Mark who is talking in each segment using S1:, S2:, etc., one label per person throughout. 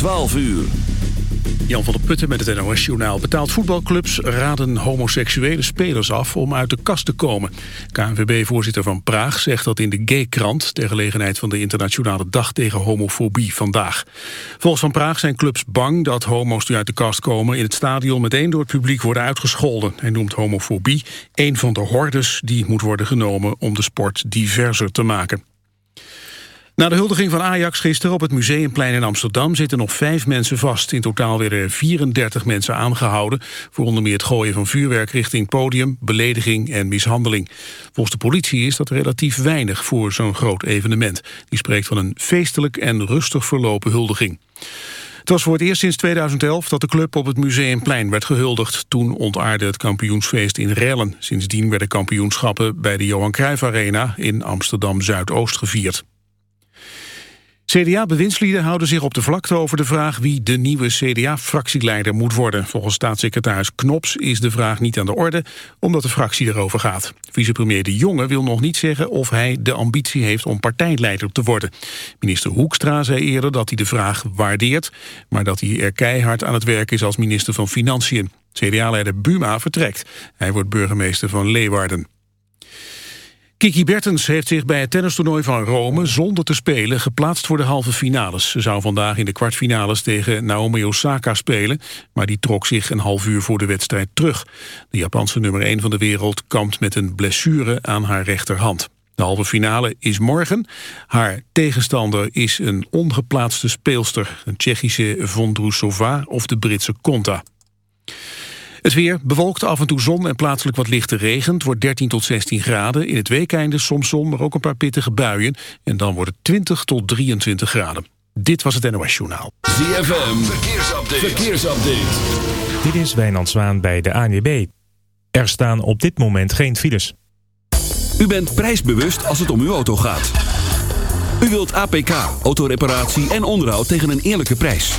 S1: 12 uur.
S2: Jan van der Putten met het NOS-journaal. Betaalt voetbalclubs raden homoseksuele spelers af om uit de kast te komen. KNVB-voorzitter Van Praag zegt dat in de Gay-krant... ter gelegenheid van de internationale dag tegen homofobie vandaag. Volgens Van Praag zijn clubs bang dat homo's die uit de kast komen... in het stadion meteen door het publiek worden uitgescholden. Hij noemt homofobie een van de hordes die moet worden genomen... om de sport diverser te maken. Na de huldiging van Ajax gisteren op het Museumplein in Amsterdam zitten nog vijf mensen vast. In totaal werden er 34 mensen aangehouden voor onder meer het gooien van vuurwerk richting podium, belediging en mishandeling. Volgens de politie is dat relatief weinig voor zo'n groot evenement. Die spreekt van een feestelijk en rustig verlopen huldiging. Het was voor het eerst sinds 2011 dat de club op het Museumplein werd gehuldigd. Toen ontaarde het kampioensfeest in Rellen. Sindsdien werden kampioenschappen bij de Johan Cruijff Arena in Amsterdam-Zuidoost gevierd. CDA-bewindslieden houden zich op de vlakte over de vraag wie de nieuwe CDA-fractieleider moet worden. Volgens staatssecretaris Knops is de vraag niet aan de orde, omdat de fractie erover gaat. Vicepremier De Jonge wil nog niet zeggen of hij de ambitie heeft om partijleider te worden. Minister Hoekstra zei eerder dat hij de vraag waardeert, maar dat hij er keihard aan het werk is als minister van Financiën. CDA-leider Buma vertrekt. Hij wordt burgemeester van Leeuwarden. Kiki Bertens heeft zich bij het tennistoernooi van Rome zonder te spelen geplaatst voor de halve finales. Ze zou vandaag in de kwartfinales tegen Naomi Osaka spelen, maar die trok zich een half uur voor de wedstrijd terug. De Japanse nummer 1 van de wereld kampt met een blessure aan haar rechterhand. De halve finale is morgen. Haar tegenstander is een ongeplaatste speelster, een Tsjechische Vondrousova of de Britse Konta. Het weer bewolkt af en toe zon en plaatselijk wat lichte regen. Het wordt 13 tot 16 graden. In het weekeinde soms zon, maar ook een paar pittige buien. En dan wordt het 20 tot 23 graden. Dit was het NOS Journaal.
S1: ZFM, verkeersupdate. verkeersupdate.
S3: Dit is Wijnand Zwaan bij de ANWB. Er staan op dit moment geen files.
S1: U bent prijsbewust als het om uw auto gaat. U wilt APK, autoreparatie en onderhoud tegen een eerlijke prijs.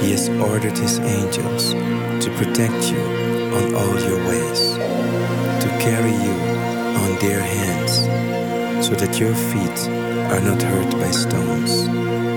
S4: he has ordered his angels to protect you on all your ways, to carry you on their hands, so that your feet are not hurt by stones.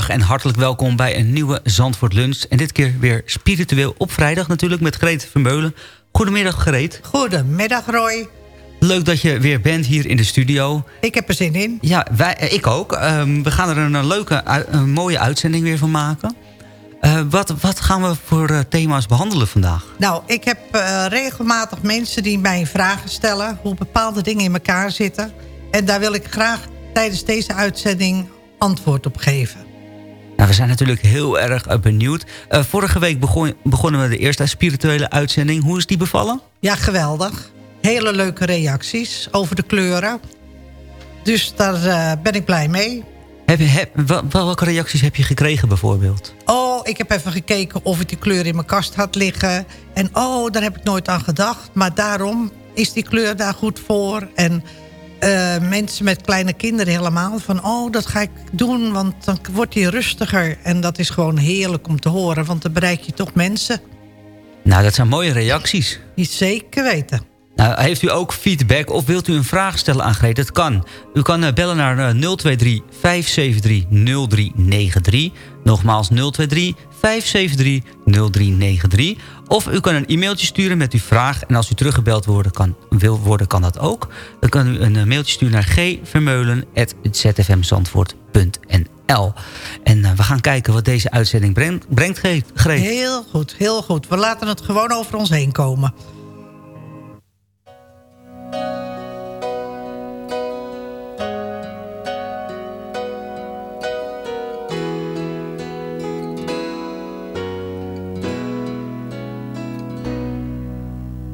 S5: En hartelijk welkom bij een nieuwe Zandvoort Lunch. En dit keer weer spiritueel op vrijdag natuurlijk met Greet Vermeulen. Goedemiddag Greet.
S6: Goedemiddag Roy.
S5: Leuk dat je weer bent hier in de studio.
S6: Ik heb er zin in.
S5: Ja, wij, eh, ik ook. Ehm, we gaan er een, leuke, ui- een mooie uitzending weer van maken. Eh, wat, wat gaan we voor eh, thema's behandelen vandaag?
S6: Nou, ik heb eh, regelmatig mensen die mij vragen stellen... hoe bepaalde dingen in elkaar zitten. En daar wil ik graag tijdens deze uitzending antwoord op geven.
S5: Nou, we zijn natuurlijk heel erg eh, benieuwd. Eh, vorige week begon, begonnen we de eerste spirituele uitzending. Hoe is die bevallen?
S6: Ja, geweldig. Hele leuke reacties over de kleuren. Dus daar eh, ben ik blij mee.
S5: Heb welke reacties heb je gekregen bijvoorbeeld?
S6: Oh, ik heb even gekeken of ik die kleur in mijn kast had liggen. En oh, daar heb ik nooit aan gedacht. Maar daarom is die kleur daar goed voor. En eh, mensen met kleine kinderen helemaal. Van oh, dat ga ik doen, want dan wordt hij rustiger. En dat is gewoon heerlijk om te horen. Want dan bereik je toch mensen.
S5: Nou, dat zijn mooie reacties.
S6: Die zeker weten.
S5: Nou, heeft u ook feedback of wilt u een vraag stellen aan Greet? Dat kan. U kan eh, bellen naar eh, 023 573 0393. Nogmaals 023 573 0393. Of u kan een e-mailtje sturen met uw vraag. En als u teruggebeld worden kan, wil worden, kan dat ook. Dan kan u een eh, mailtje sturen naar gvermeulen.zfmzandvoort.nl En eh, we gaan kijken wat deze uitzending brengt, brengt.
S6: Heel goed, heel goed. We laten het gewoon over ons heen komen.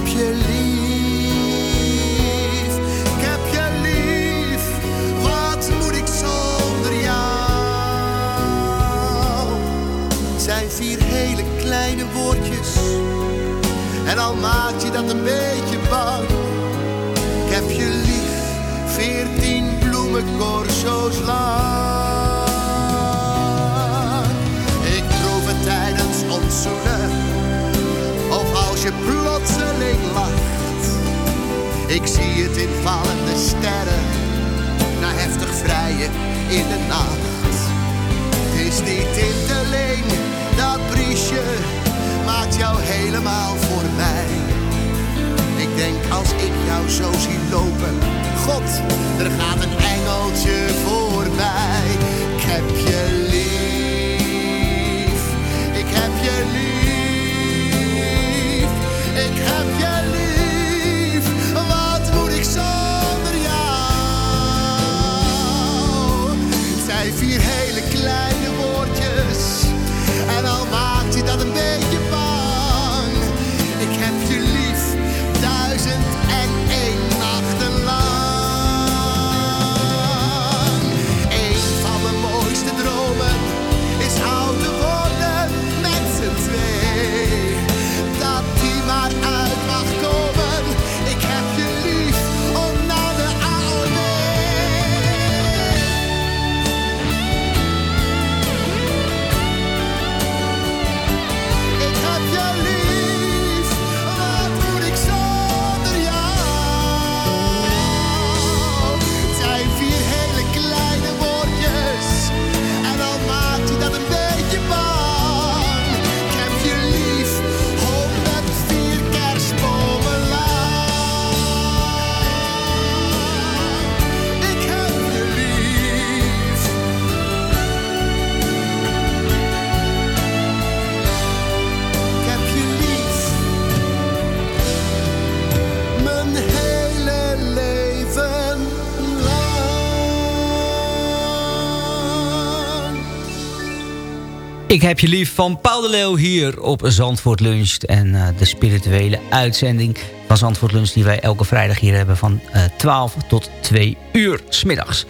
S7: heb je lief. Ik heb je lief. Wat moet ik zonder jou? Zijn vier hele kleine woordjes. En al maakt je dat een beetje bang. Ik heb je lief. Veertien bloemencorso's lang. Als je plotseling lacht. Ik zie het in vallende sterren. Na heftig vrijen in de nacht. Het is die tinteling, dat briesje. Maakt jou helemaal voor mij. Ik denk als ik jou zo zie lopen. God, er gaat een engeltje voorbij. Ik heb je lief van
S5: Paul de Leeuw hier op Zandvoort Lunch. En eh, de spirituele uitzending van Zandvoort Lunch... die wij elke vrijdag hier hebben van eh 12 tot 2 uur smiddags.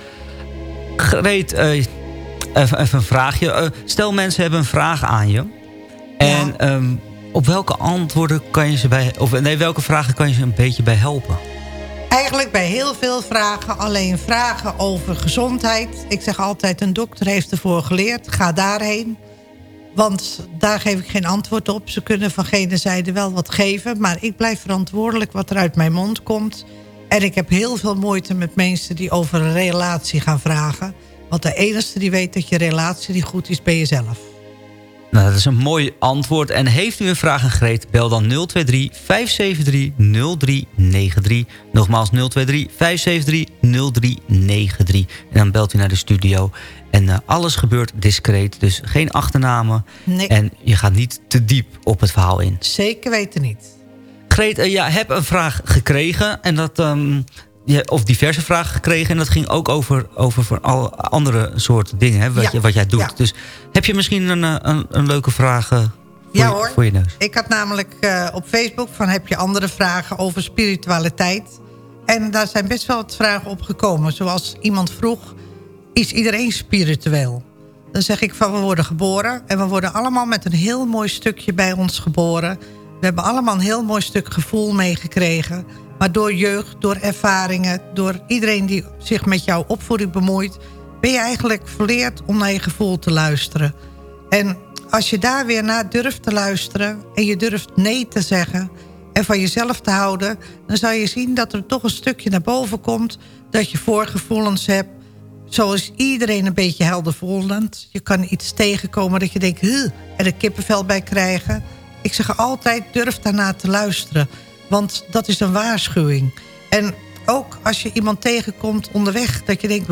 S5: Greet, eh, even, even een vraagje. Eh, stel mensen hebben een vraag aan je. En ehm, op welke antwoorden kan je ze bij... Of nee, welke vragen kan je ze een beetje bij helpen?
S6: Eigenlijk bij heel veel vragen. Alleen vragen over gezondheid. Ik zeg altijd, een dokter heeft ervoor geleerd. Ga daarheen. Want daar geef ik geen antwoord op. Ze kunnen van gene zijde wel wat geven. Maar ik blijf verantwoordelijk wat er uit mijn mond komt. En ik heb heel veel moeite met mensen die over een relatie gaan vragen. Want de enige die weet dat je relatie niet goed is, ben jezelf.
S5: Nou, dat is een mooi antwoord. En heeft u een vraag aan Greet, bel dan 023 573 0393. Nogmaals 023 573 0393. En dan belt u naar de studio. En eh, alles gebeurt discreet, dus geen achternamen.
S6: Nee.
S5: En je gaat niet te diep op het verhaal in.
S6: Zeker weten niet.
S5: Greet, eh, ja, heb een vraag gekregen. En dat, ehm, ja, of diverse vragen gekregen. En dat ging ook over, over voor alle andere soorten dingen hè, wat,
S6: Ja.
S5: je, wat jij doet.
S6: Ja.
S5: Dus heb je misschien een, eh, een, een leuke vraag voor,
S6: Ja
S5: je,
S6: hoor.
S5: voor je neus?
S6: Ik had namelijk eh, op Facebook van heb je andere vragen over spiritualiteit. En daar zijn best wel wat vragen op gekomen. Zoals iemand vroeg, is iedereen spiritueel? Dan zeg ik van we worden geboren. En we worden allemaal met een heel mooi stukje bij ons geboren. We hebben allemaal een heel mooi stuk gevoel meegekregen. Maar door jeugd, door ervaringen, door iedereen die zich met jouw opvoeding bemoeit... ben je eigenlijk verleerd om naar je gevoel te luisteren. En als je daar weer naar durft te luisteren en je durft nee te zeggen... en van jezelf te houden, dan zal je zien dat er toch een stukje naar boven komt... dat je voorgevoelens hebt, zoals iedereen een beetje heldervoelend. Je kan iets tegenkomen dat je denkt, er een kippenvel bij krijgen. Ik zeg altijd, durf daarna te luisteren. Want dat is een waarschuwing. En ook als je iemand tegenkomt onderweg, dat je denkt,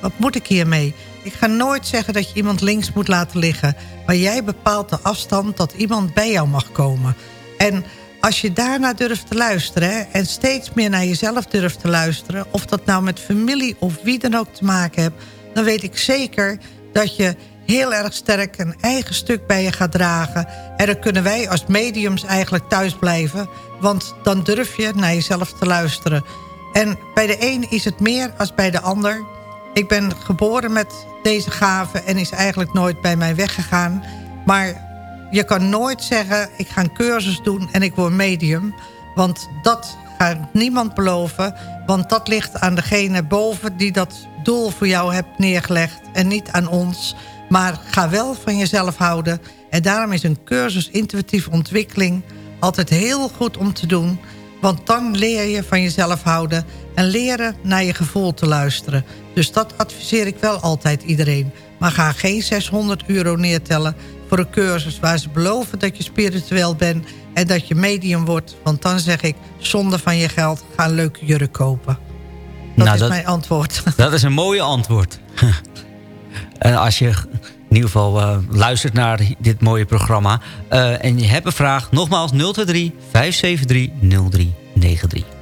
S6: wat moet ik hiermee? Ik ga nooit zeggen dat je iemand links moet laten liggen. Maar jij bepaalt de afstand dat iemand bij jou mag komen. En als je daarna durft te luisteren... En steeds meer naar jezelf durft te luisteren... of dat nou met familie of wie dan ook te maken hebt... dan weet ik zeker dat je heel erg sterk een eigen stuk bij je gaat dragen. En dan kunnen wij als mediums eigenlijk thuis blijven. Want dan durf je naar jezelf te luisteren. En bij de een is het meer als bij de ander. Ik ben geboren met deze gave en is eigenlijk nooit bij mij weggegaan. Maar je kan nooit zeggen, ik ga een cursus doen en ik word medium. Want dat gaat niemand beloven. Want dat ligt aan degene boven die dat doel voor jou hebt neergelegd. En niet aan ons. Maar ga wel van jezelf houden. En daarom is een cursus intuïtieve ontwikkeling altijd heel goed om te doen. Want dan leer je van jezelf houden en leren naar je gevoel te luisteren. Dus dat adviseer ik wel altijd iedereen. Maar ga geen 600 euro neertellen voor een cursus... waar ze beloven dat je spiritueel bent en dat je medium wordt. Want dan zeg ik, zonder van je geld, ga een leuke jurk kopen. Dat
S8: Nou,
S6: is
S8: dat-
S6: mijn antwoord.
S8: Dat is een mooie antwoord. en als je in ieder geval eh, luistert naar dit mooie programma... eh, en je hebt een vraag, nogmaals 023 573 0393.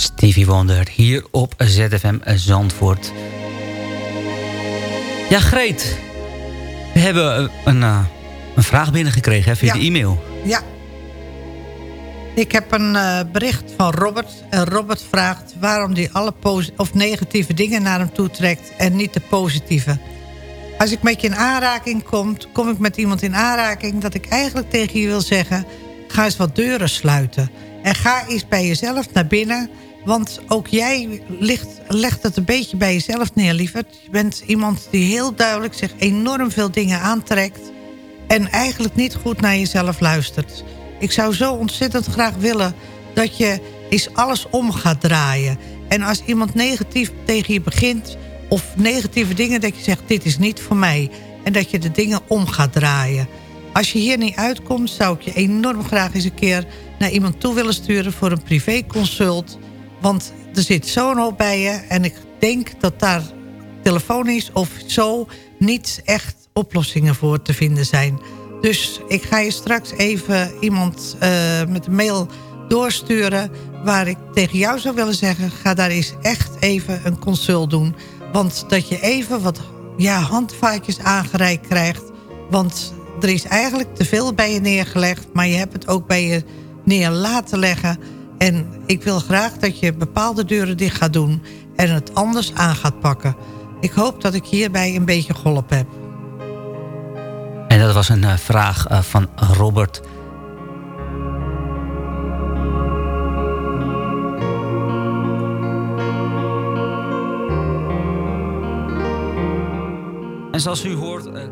S5: Stevie Wonder hier op ZFM Zandvoort. Ja, Greet. We hebben een, eh, een vraag binnengekregen hè, via
S6: Ja.
S5: de e-mail.
S6: Ja. Ik heb een eh, bericht van Robert. En Robert vraagt waarom hij alle of negatieve dingen naar hem toe trekt... en niet de positieve. Als ik met je in aanraking kom, kom ik met iemand in aanraking... dat ik eigenlijk tegen je wil zeggen... ga eens wat deuren sluiten. En ga eens bij jezelf naar binnen... want ook jij ligt, legt het een beetje bij jezelf neer, lieverd. Je bent iemand die heel duidelijk zich enorm veel dingen aantrekt... en eigenlijk niet goed naar jezelf luistert. Ik zou zo ontzettend graag willen dat je eens alles om gaat draaien. En als iemand negatief tegen je begint... of negatieve dingen, dat je zegt, dit is niet voor mij. En dat je de dingen om gaat draaien. Als je hier niet uitkomt, zou ik je enorm graag eens een keer... naar iemand toe willen sturen voor een privéconsult. Want er zit zo'n hoop bij je. En ik denk dat daar telefonisch of zo niet echt oplossingen voor te vinden zijn. Dus ik ga je straks even iemand eh, met een mail doorsturen... waar ik tegen jou zou willen zeggen... ga daar eens echt even een consult doen. Want dat je even wat ja, aangereikt krijgt... want er is eigenlijk te veel bij je neergelegd... maar je hebt het ook bij je neer laten leggen... En ik wil graag dat je bepaalde deuren dicht gaat doen... en het anders aan gaat pakken. Ik hoop dat ik hierbij een beetje geholpen heb.
S5: En dat was een eh, vraag eh, van Robert. En zoals u hoort, eh,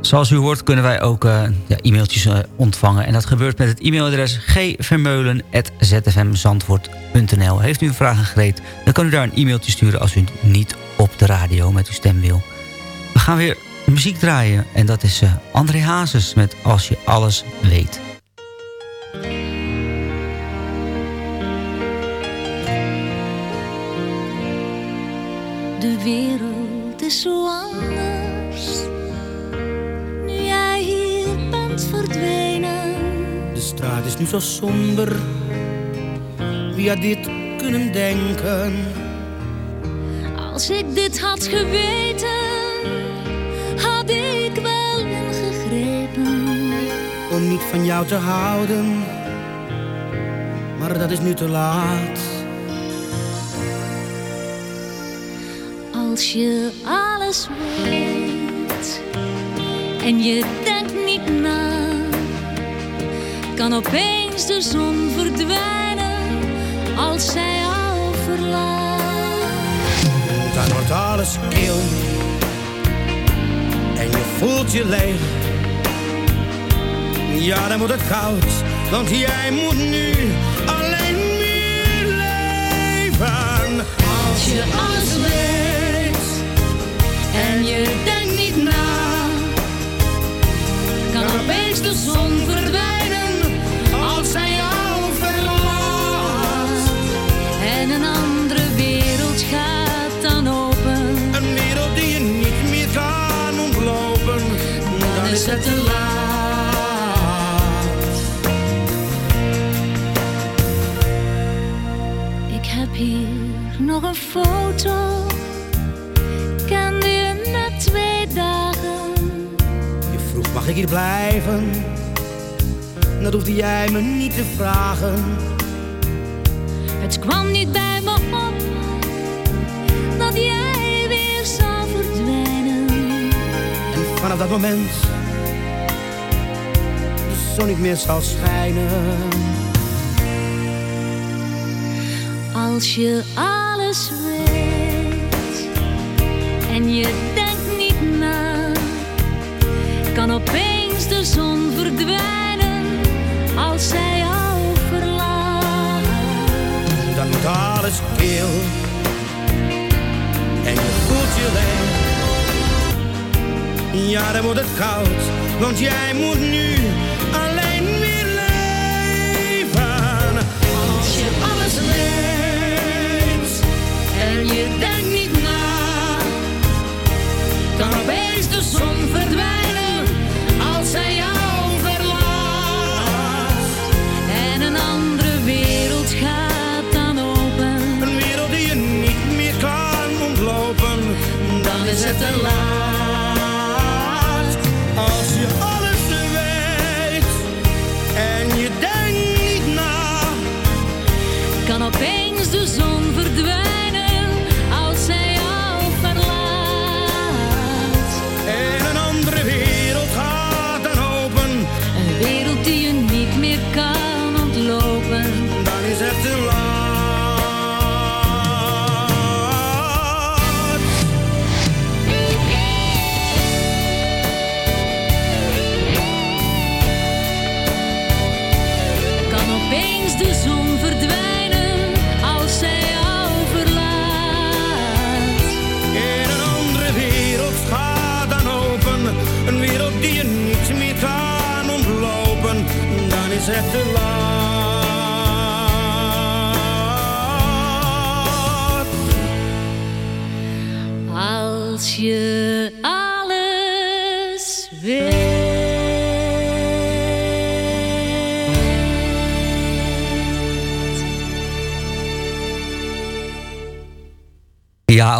S5: zoals u hoort kunnen wij ook eh, ja, e-mailtjes eh, ontvangen. En dat gebeurt met het e-mailadres gvermeulen.zfmzandvoort.nl Heeft u een vraag Greet, dan kan u daar een e-mailtje sturen... als u niet op de radio met uw stem wil. We gaan weer muziek draaien. En dat is eh, André Hazes met Als je alles weet.
S9: De wereld
S10: Straat is nu zo somber. Wie had dit kunnen denken?
S9: Als ik dit had geweten, had ik wel ingegrepen.
S10: Om niet van jou te houden. Maar dat is nu te laat.
S9: Als je alles weet en je kan opeens de zon verdwijnen als zij jou verlaat.
S10: Dan wordt alles kil. En je voelt je leeg. Ja, dan wordt het koud. Want jij moet nu alleen meer leven.
S9: Als je alles weet en je denkt niet na, kan opeens de zon verdwijnen gaat dan open.
S10: Een wereld die je niet meer kan ontlopen. Dan is het te laat.
S9: Ik heb hier nog een foto. Kan je na twee dagen.
S10: Je vroeg, mag ik hier blijven? Dat hoefde jij me niet te vragen.
S9: Het kwam niet bij
S10: vanaf dat moment de zon niet meer zal schijnen.
S9: Als je alles weet en je denkt niet na, kan opeens de zon verdwijnen als zij jou verlaat.
S10: Dan wordt alles kil en je voelt je leeg. Ja, dan wordt het koud, want jij moet nu alleen weer leven.
S9: Als je alles weet en je denkt niet na, kan opeens de zon verdwijnen als zij jou verlaat. En een andere wereld gaat dan open.
S10: Een wereld die je niet meer kan ontlopen,
S9: Dan is het te laat.
S10: Je alles weet en je denkt niet na,
S9: Kan opeens de zon verdwijnen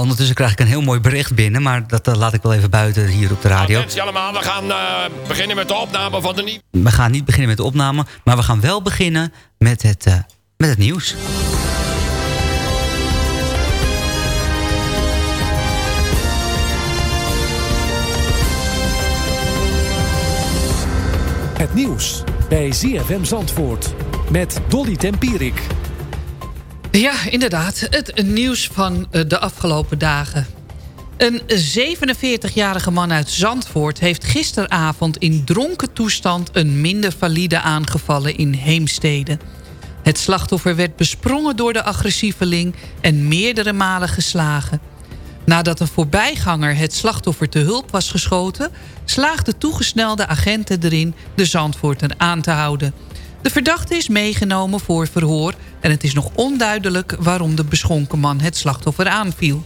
S5: Ja, ondertussen krijg ik een heel mooi bericht binnen... maar dat laat ik wel even buiten hier op de radio.
S11: Attentie allemaal, we gaan eh, beginnen met de opname van de nieuwe...
S5: We gaan niet beginnen met de opname... maar we gaan wel beginnen met het, eh, met het nieuws.
S12: Het nieuws bij ZFM Zandvoort met Dolly Tempierik.
S13: Ja, inderdaad. Het nieuws van eh, de afgelopen dagen. Een 47-jarige man uit Zandvoort heeft gisteravond in dronken toestand... een minder valide aangevallen in Heemstede. Het slachtoffer werd besprongen door de agressieveling... en meerdere malen geslagen. Nadat een voorbijganger het slachtoffer te hulp was geschoten... slaagden toegesnelde agenten erin de Zandvoorter aan te houden. De verdachte is meegenomen voor verhoor... en het is nog onduidelijk waarom de beschonken man het slachtoffer aanviel.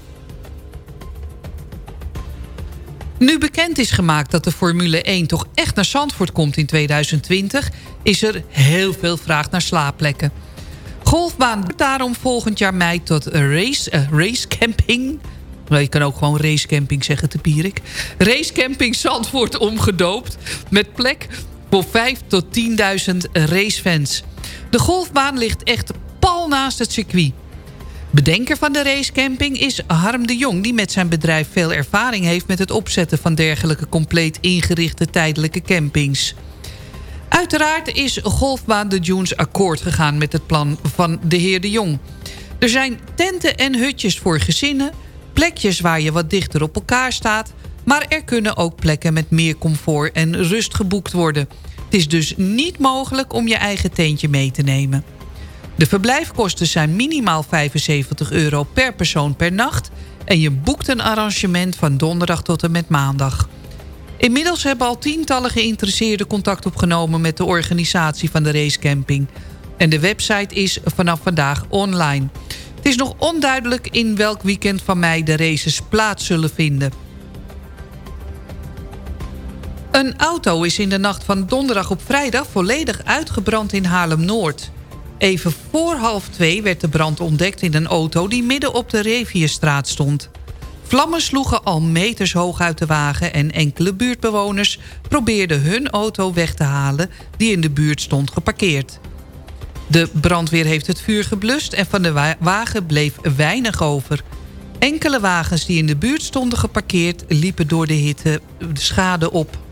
S13: Nu bekend is gemaakt dat de Formule 1 toch echt naar Zandvoort komt in 2020... is er heel veel vraag naar slaapplekken. Golfbaan wordt daarom volgend jaar mei tot race, eh, racecamping... Nou, je kan ook gewoon racecamping zeggen te Pierik. Racecamping Zandvoort omgedoopt met plek voor 5 tot 10.000 racefans. De golfbaan ligt echt pal naast het circuit. Bedenker van de racecamping is Harm de Jong... die met zijn bedrijf veel ervaring heeft... met het opzetten van dergelijke compleet ingerichte tijdelijke campings. Uiteraard is golfbaan de Dunes akkoord gegaan... met het plan van de heer de Jong. Er zijn tenten en hutjes voor gezinnen... plekjes waar je wat dichter op elkaar staat... maar er kunnen ook plekken met meer comfort en rust geboekt worden. Het is dus niet mogelijk om je eigen tentje mee te nemen. De verblijfkosten zijn minimaal 75 euro per persoon per nacht... en je boekt een arrangement van donderdag tot en met maandag. Inmiddels hebben al tientallen geïnteresseerden contact opgenomen... met de organisatie van de racecamping. En de website is vanaf vandaag online. Het is nog onduidelijk in welk weekend van mei de races plaats zullen vinden. Een auto is in de nacht van donderdag op vrijdag volledig uitgebrand in Haarlem-Noord. Even voor half twee werd de brand ontdekt in een auto die midden op de Revierstraat stond. Vlammen sloegen al meters hoog uit de wagen... en enkele buurtbewoners probeerden hun auto weg te halen... die in de buurt stond geparkeerd. De brandweer heeft het vuur geblust en van de wagen bleef weinig over. Enkele wagens die in de buurt stonden geparkeerd... liepen door de hitte de schade op.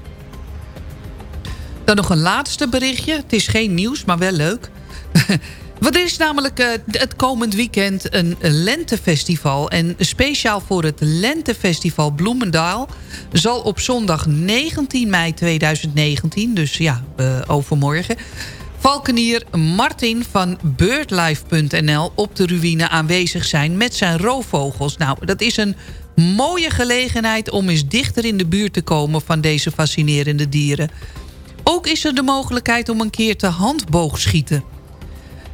S13: Dan nog een laatste berichtje. Het is geen nieuws, maar wel leuk. Want er is namelijk uh, het komend weekend een lentefestival. En speciaal voor het lentefestival Bloemendaal... zal op zondag 19 mei 2019, dus ja, uh, overmorgen... Valkenier Martin van birdlife.nl op de ruïne aanwezig zijn met zijn roofvogels. Nou, dat is een mooie gelegenheid om eens dichter in de buurt te komen van deze fascinerende dieren. Ook is er de mogelijkheid om een keer te handboogschieten.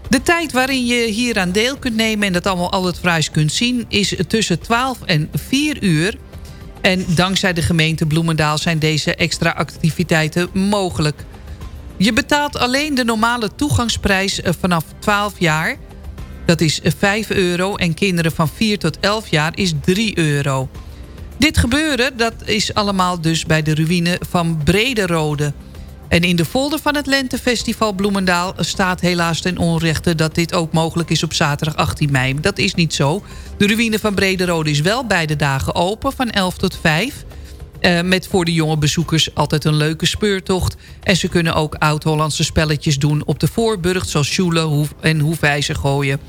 S13: De tijd waarin je hier aan deel kunt nemen en dat allemaal al het fruis kunt zien... is tussen 12 en 4 uur. En dankzij de gemeente Bloemendaal zijn deze extra activiteiten mogelijk. Je betaalt alleen de normale toegangsprijs eh, vanaf 12 jaar. Dat is 5 euro en kinderen van 4 tot 11 jaar is 3 euro. Dit gebeuren dat is allemaal dus bij de ruïne van Brederode... En in de folder van het Lentefestival Bloemendaal staat helaas ten onrechte... dat dit ook mogelijk is op zaterdag 18 mei. Dat is niet zo. De ruïne van Brederode is wel beide dagen open van 11 tot 5. Uh, met voor de jonge bezoekers altijd een leuke speurtocht. En ze kunnen ook oud-Hollandse spelletjes doen op de voorburcht... zoals sjoelen en hoefijzer gooien.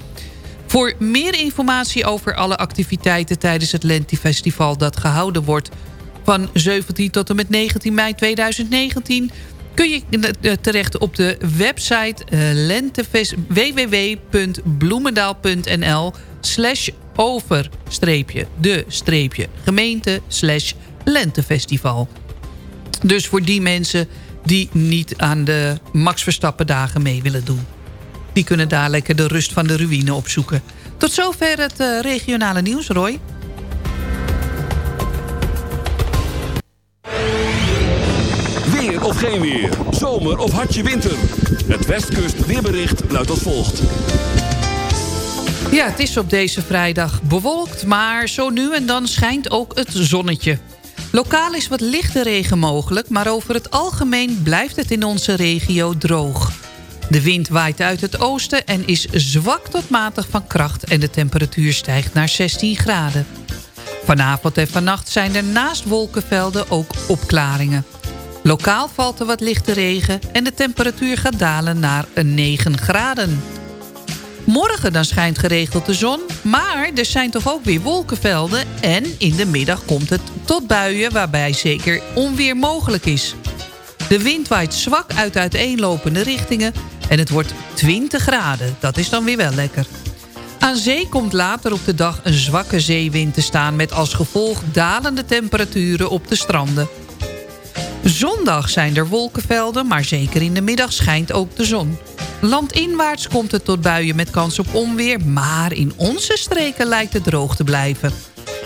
S13: Voor meer informatie over alle activiteiten tijdens het Lentefestival... dat gehouden wordt van 17 tot en met 19 mei 2019 kun je eh, terecht op de website uh, www.bloemendaal.nl slash over streepje de streepje gemeente slash lentefestival. Dus voor die mensen die niet aan de Max Verstappen dagen mee willen doen. Die kunnen daar lekker de rust van de ruïne opzoeken. Tot zover het uh, regionale nieuws, Roy.
S1: Of geen weer. Zomer of hartje winter. Het Westkust weerbericht luidt als volgt.
S13: Ja, het is op deze vrijdag bewolkt, maar zo nu en dan schijnt ook het zonnetje. Lokaal is wat lichte regen mogelijk, maar over het algemeen blijft het in onze regio droog. De wind waait uit het oosten en is zwak tot matig van kracht... en de temperatuur stijgt naar 16 graden. Vanavond en vannacht zijn er naast wolkenvelden ook opklaringen. Lokaal valt er wat lichte regen en de temperatuur gaat dalen naar een 9 graden. Morgen dan schijnt geregeld de zon, maar er zijn toch ook weer wolkenvelden... en in de middag komt het tot buien waarbij zeker onweer mogelijk is. De wind waait zwak uit uiteenlopende richtingen en het wordt 20 graden. Dat is dan weer wel lekker. Aan zee komt later op de dag een zwakke zeewind te staan... met als gevolg dalende temperaturen op de stranden. Zondag zijn er wolkenvelden, maar zeker in de middag schijnt ook de zon. Landinwaarts komt het tot buien met kans op onweer... maar in onze streken lijkt het droog te blijven.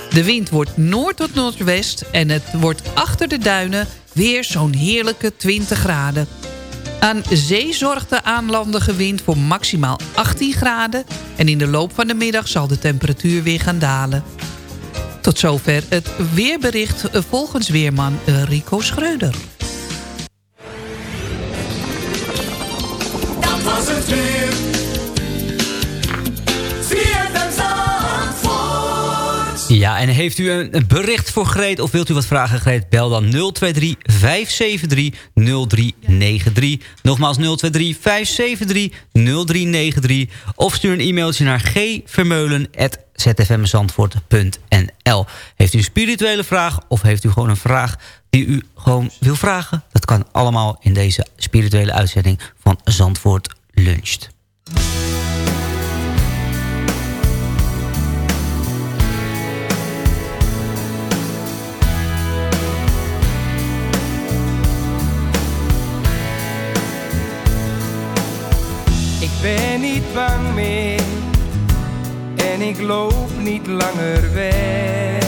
S13: De wind wordt noord tot noordwest en het wordt achter de duinen... weer zo'n heerlijke 20 graden. Aan zee zorgt de aanlandige wind voor maximaal 18 graden... en in de loop van de middag zal de temperatuur weer gaan dalen. Tot zover het weerbericht volgens weerman Rico Schreuder.
S14: Dat was het weer.
S5: Ja, en heeft u een bericht voor Greet of wilt u wat vragen Greet? Bel dan 023 573 0393. Nogmaals 023 573 0393. Of stuur een e-mailtje naar gvermeulen.zfmzandvoort.nl Heeft u een spirituele vraag of heeft u gewoon een vraag die u gewoon wil vragen? Dat kan allemaal in deze spirituele uitzending van Zandvoort Luncht.
S8: ben niet bang meer ik loop niet langer weg.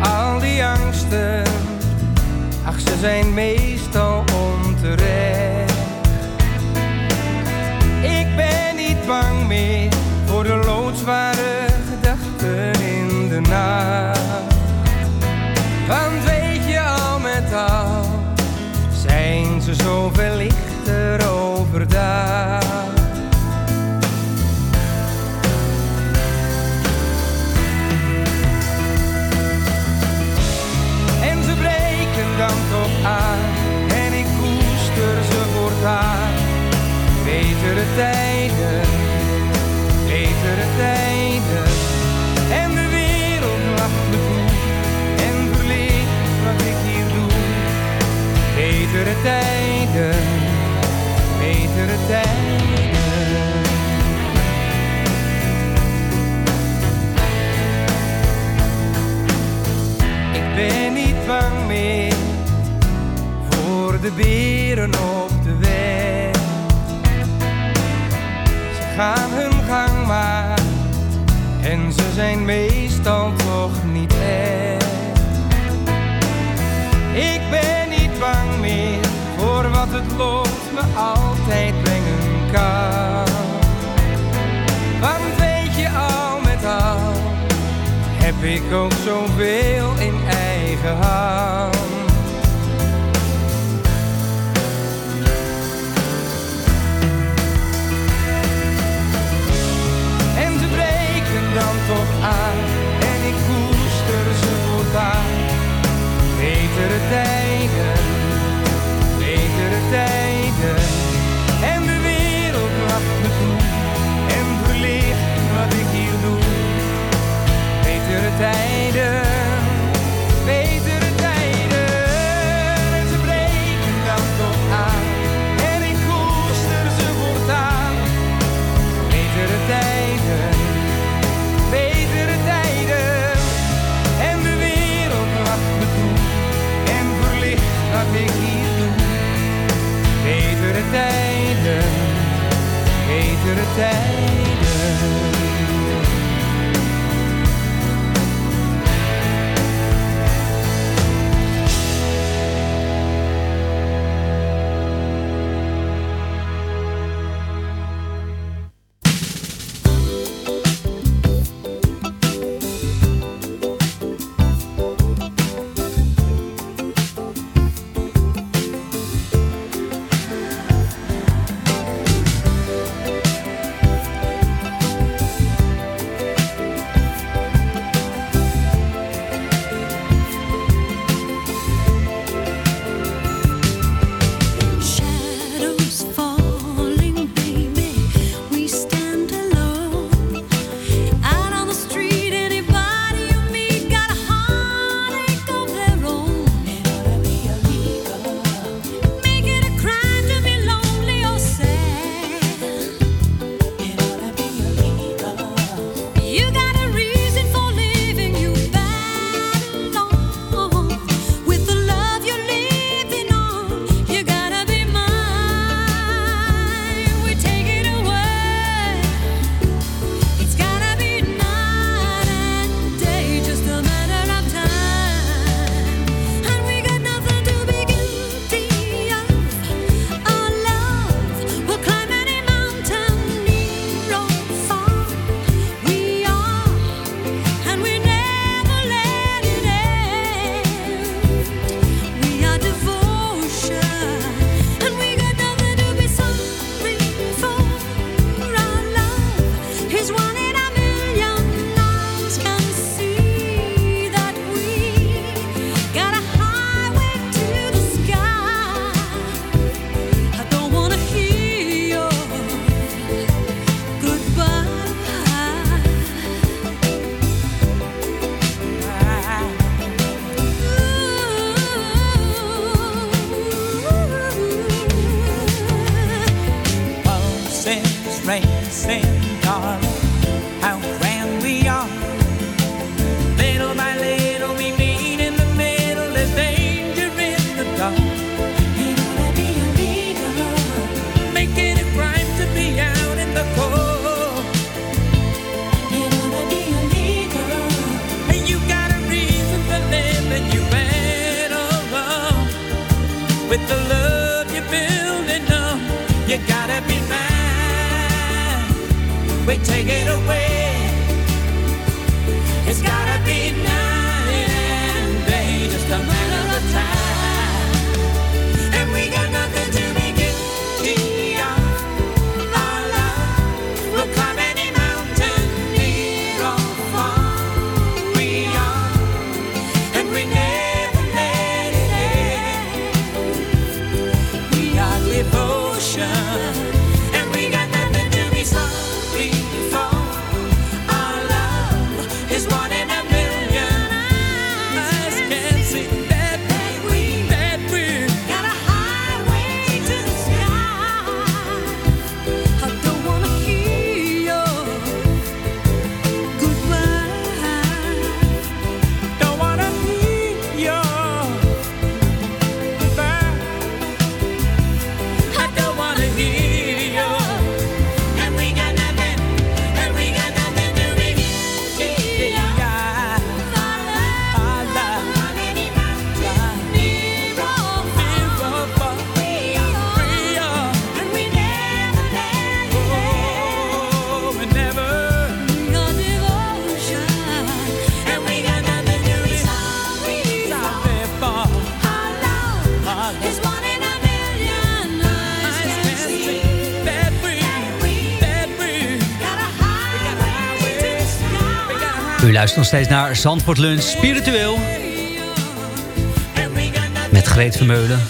S8: Al die angsten, ach ze zijn meestal onterecht. Ik ben niet bang meer voor de loodzware gedachten in de nacht. Want weet je al met al, zijn ze zoveel tijden, betere tijden. Ik ben niet bang meer voor de beren op de weg. Ze gaan hun gang maar en ze zijn meestal toch niet echt. Ik ben niet bang meer voor wat het lot me altijd brengen kan. Want weet je al met al, heb ik ook zoveel in eigen hand.
S9: schöne tijd. We take it away.
S5: Luistert nog steeds naar Zandvoort Lunch Spiritueel. Met Greet Vermeulen.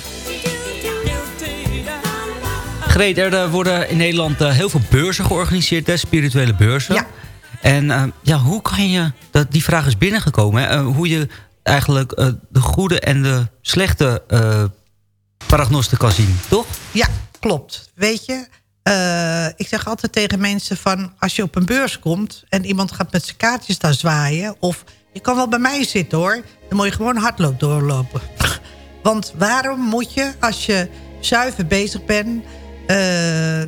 S5: Greet, er eh, worden in Nederland eh, heel veel beurzen georganiseerd, hè, spirituele beurzen. Ja. En eh, ja, hoe kan je, dat, die vraag is binnengekomen, hè, hoe je eigenlijk de goede en de slechte paragnosten kan zien, toch?
S6: Ja, klopt. Weet je, eh, ik zeg altijd tegen mensen van... als je op een beurs komt en iemand gaat met zijn kaartjes daar zwaaien... of je kan wel bij mij zitten hoor, dan moet je gewoon hardloop doorlopen. Want waarom moet je, als je zuiver bezig bent... eh,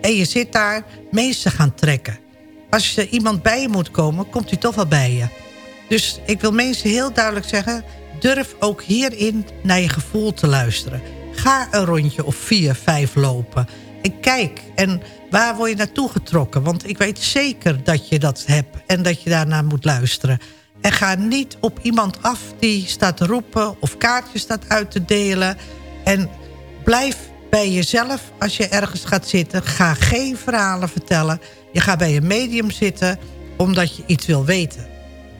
S6: en je zit daar, mensen gaan trekken? Als er iemand bij je moet komen, komt hij toch wel bij je. Dus ik wil mensen heel duidelijk zeggen... durf ook hierin naar je gevoel te luisteren. Ga een rondje of vier, vijf lopen. En kijk, en waar word je naartoe getrokken? Want ik weet zeker dat je dat hebt en dat je daarnaar moet luisteren. En ga niet op iemand af die staat te roepen of kaartjes staat uit te delen. En blijf bij jezelf als je ergens gaat zitten. Ga geen verhalen vertellen. Je gaat bij een medium zitten omdat je iets wil weten.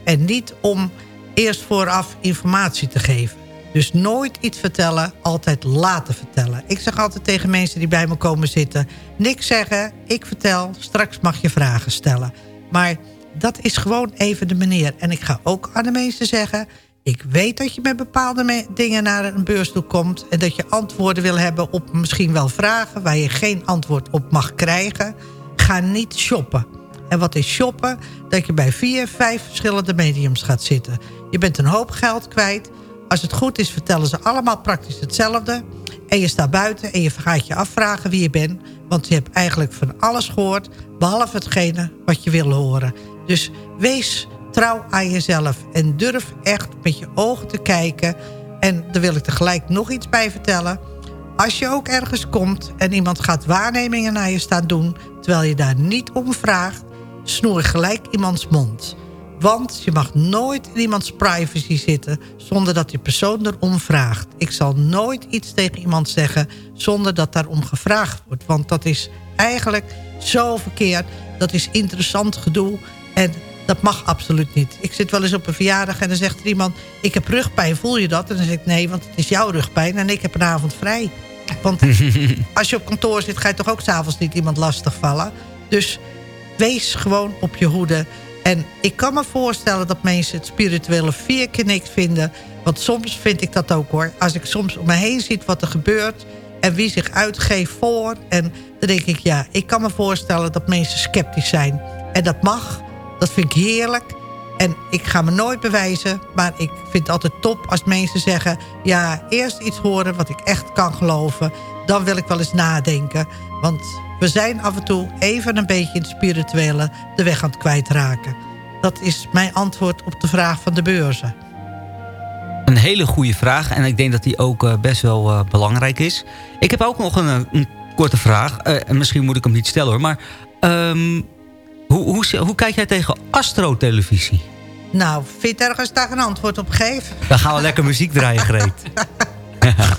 S6: En niet om eerst vooraf informatie te geven. Dus nooit iets vertellen, altijd laten vertellen. Ik zeg altijd tegen mensen die bij me komen zitten... niks zeggen, ik vertel, straks mag je vragen stellen. Maar dat is gewoon even de manier. En ik ga ook aan de mensen zeggen... ik weet dat je met bepaalde dingen naar een beurs toe komt... en dat je antwoorden wil hebben op misschien wel vragen... waar je geen antwoord op mag krijgen. Ga niet shoppen. En wat is shoppen? Dat je bij vier, vijf verschillende mediums gaat zitten. Je bent een hoop geld kwijt. Als het goed is, vertellen ze allemaal praktisch hetzelfde. En je staat buiten en je gaat je afvragen wie je bent. Want je hebt eigenlijk van alles gehoord... behalve hetgene wat je wil horen. Dus wees trouw aan jezelf. En durf echt met je ogen te kijken. En daar wil ik tegelijk nog iets bij vertellen. Als je ook ergens komt en iemand gaat waarnemingen naar je staan doen... terwijl je daar niet om vraagt, snoer gelijk iemands mond. Want je mag nooit in iemands privacy zitten... zonder dat die persoon erom vraagt. Ik zal nooit iets tegen iemand zeggen zonder dat daarom gevraagd wordt. Want dat is eigenlijk zo verkeerd. Dat is interessant gedoe. En dat mag absoluut niet. Ik zit wel eens op een verjaardag en dan zegt er iemand... ik heb rugpijn, voel je dat? En dan zeg ik nee, want het is jouw rugpijn en ik heb een avond vrij. Want als je op kantoor zit, ga je toch ook s'avonds niet iemand lastigvallen. Dus wees gewoon op je hoede. En ik kan me voorstellen dat mensen het spirituele niks vinden. Want soms vind ik dat ook hoor. Als ik soms om me heen zie wat er gebeurt... en wie zich uitgeeft voor... en dan denk ik, ja, ik kan me voorstellen dat mensen sceptisch zijn. En dat mag, dat vind ik heerlijk. En ik ga me nooit bewijzen, maar ik vind het altijd top als mensen zeggen... ja, eerst iets horen wat ik echt kan geloven. Dan wil ik wel eens nadenken. Want we zijn af en toe even een beetje in het spirituele de weg aan het kwijtraken. Dat is mijn antwoord op de vraag van de beurzen.
S5: Een hele goede vraag en ik denk dat die ook eh, best wel eh, belangrijk is. Ik heb ook nog een, eh, een korte vraag. En misschien moet ik hem niet stellen hoor. Maar ehm, hoe, hoe, hoe kijk jij tegen astrotelevisie?
S6: Nou, vind je ergens daar een antwoord op geef?
S5: Dan gaan we lekker muziek draaien, Greet.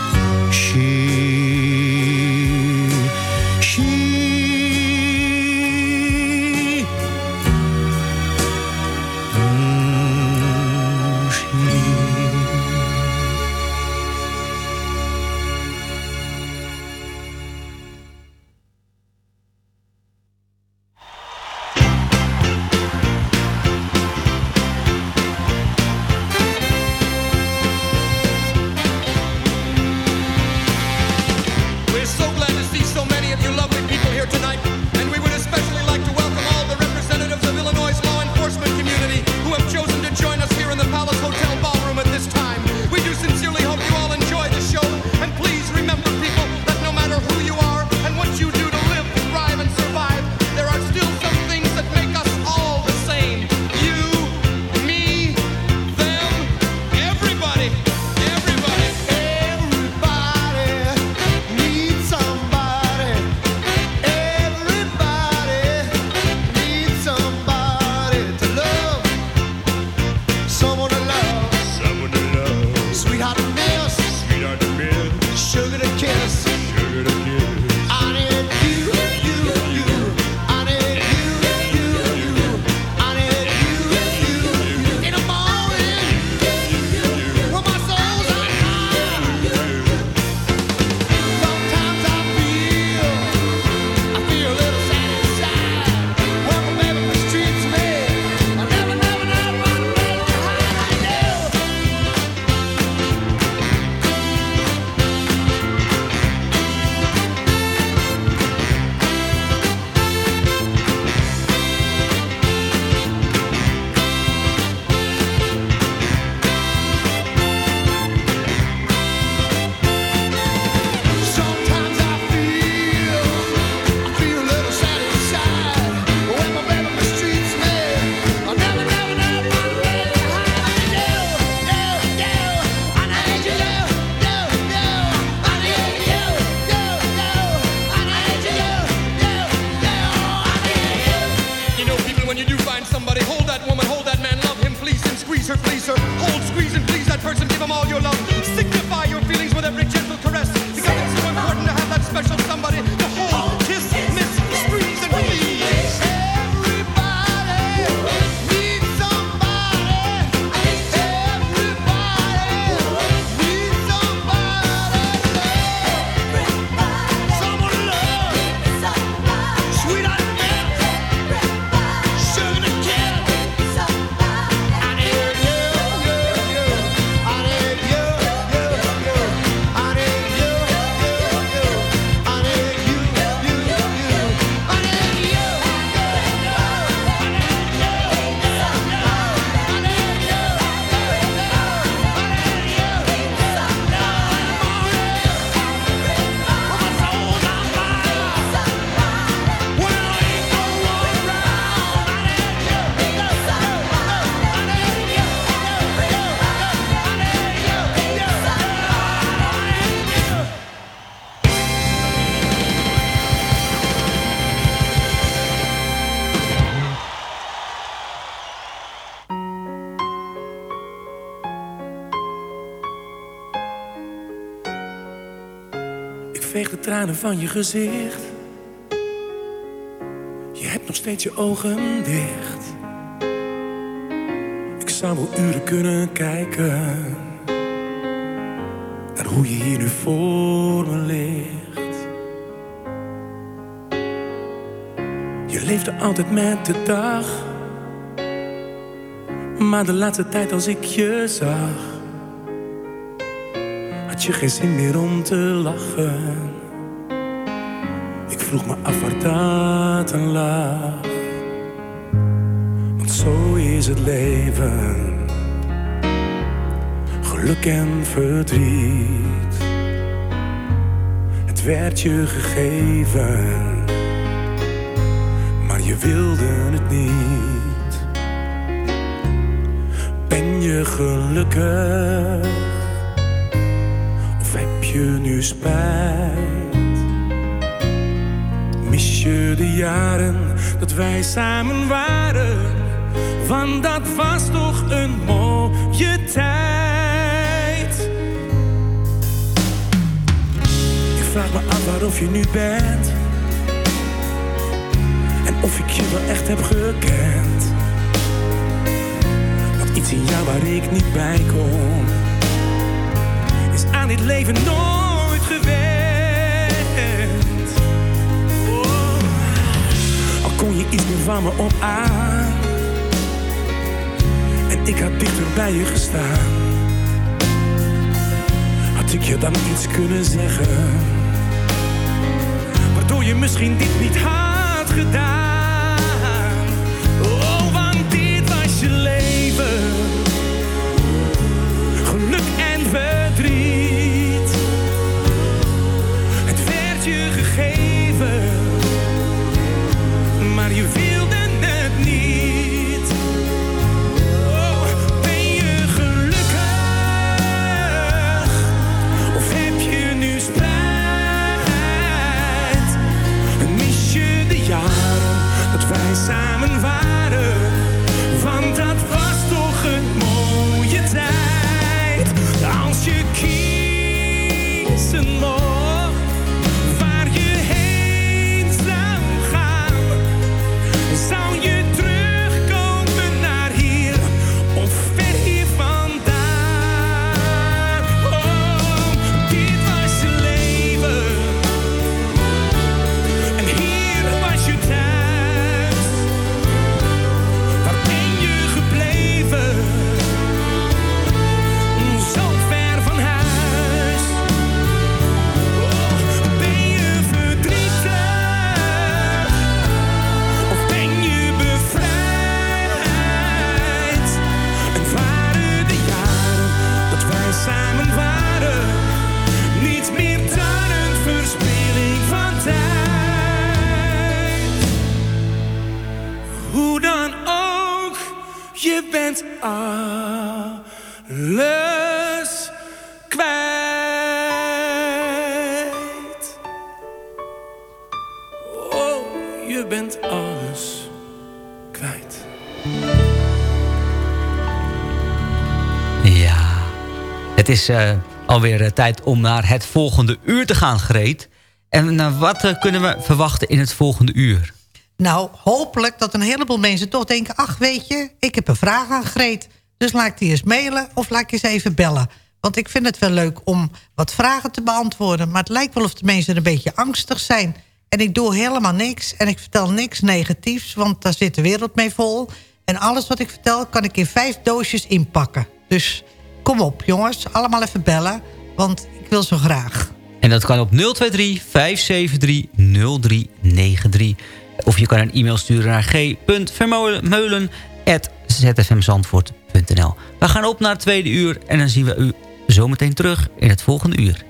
S15: tranen van je gezicht. Je hebt nog steeds je ogen dicht. Ik zou wel uren kunnen kijken naar hoe je hier nu voor me ligt. Je leefde altijd met de dag, maar de laatste tijd als ik je zag, had je geen zin meer om te lachen Vroeg me af waar dat aan lag. Want zo is het leven. Geluk en verdriet. Het werd je gegeven, maar je wilde het niet. Ben je gelukkig? Of heb je nu spijt? Mis je de jaren dat wij samen waren? Want dat was toch een mooie tijd. Ik vraag me af waarof je nu bent. En of ik je wel echt heb gekend. Want iets in jou waar ik niet bij kom. Is aan dit leven nooit kon je iets meer van me op aan. En ik had dichter bij je gestaan. Had ik je dan iets kunnen zeggen? Waardoor je misschien dit niet had gedaan.
S5: Is eh, alweer eh, tijd om naar het volgende uur te gaan, Greet. En eh, wat kunnen we verwachten in het volgende uur?
S6: Nou, hopelijk dat een heleboel mensen toch denken... ach, weet je, ik heb een vraag aan Greet. Dus laat ik die eens mailen of laat ik eens even bellen. Want ik vind het wel leuk om wat vragen te beantwoorden. Maar het lijkt wel of de mensen een beetje angstig zijn. En ik doe helemaal niks. En ik vertel niks negatiefs, want daar zit de wereld mee vol. En alles wat ik vertel kan ik in vijf doosjes inpakken. Dus kom op, jongens. Allemaal even bellen, want ik wil zo graag.
S5: En dat kan op 023 573 0393. Of je kan een e-mail sturen naar g.vermeulen.zfmzandvoort.nl We gaan op naar het tweede uur en dan zien we u zometeen terug in het volgende uur.